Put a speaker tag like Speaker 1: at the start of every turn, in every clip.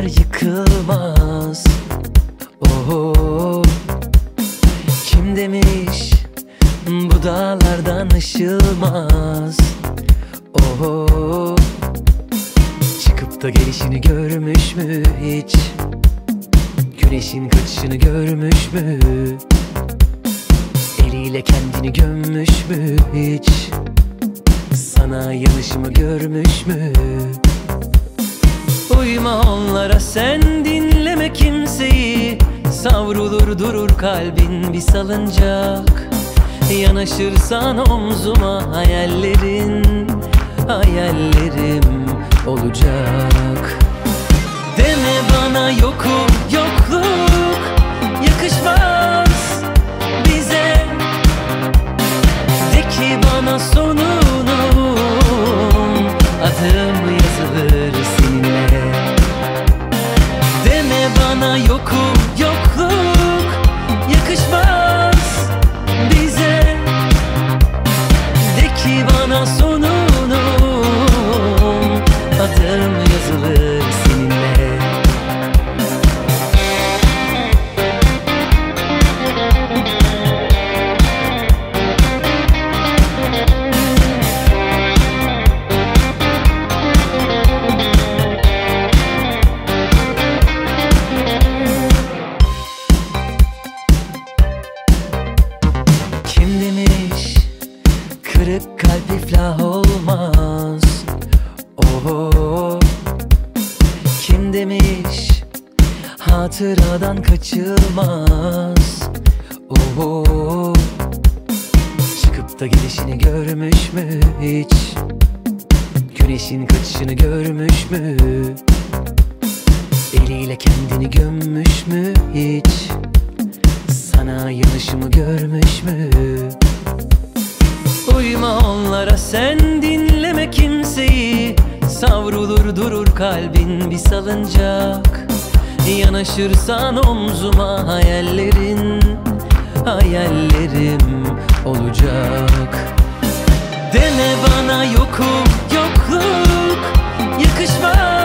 Speaker 1: duvar yıkılmaz. Oho. Kim demiş bu dağlardan ışılmaz Oho. Çıkıp da gelişini görmüş mü hiç? Güneşin kaçışını görmüş mü? Eliyle kendini gömmüş mü hiç? Sana yanışımı görmüş mü Uyma onlara sen dinleme kimseyi. Savrulur durur kalbin bir salıncak. Yanaşırsan omzuma hayallerin Hayallerim olacak. Deme bana yokum kırık kalp iflah olmaz. Oho Kim demiş hatıradan kaçılmaz? Oho Çıkıp da gelişini görmüş mü hiç? Güneşin kaçışını görmüş mü? Eliyle kendini gömmüş mü hiç? Sana yanışımı görmüş mü? Uyma onlara. Sen dinleme kimseyi. Savrulur durur kalbin bir salıncak. Yanaşırsan omzuma hayallerin Hayallerim olacak. Deme bana yokum yokluk Yakışmaz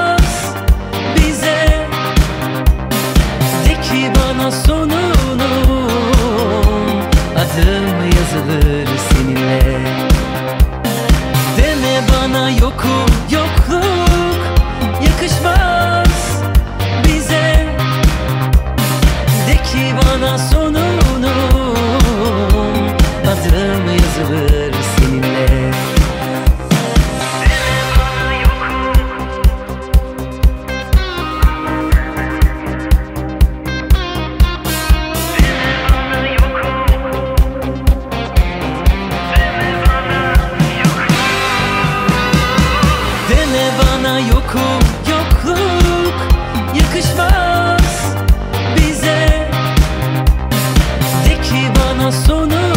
Speaker 1: Sana yokum yokluk yakışmaz bize. De ki bana sonu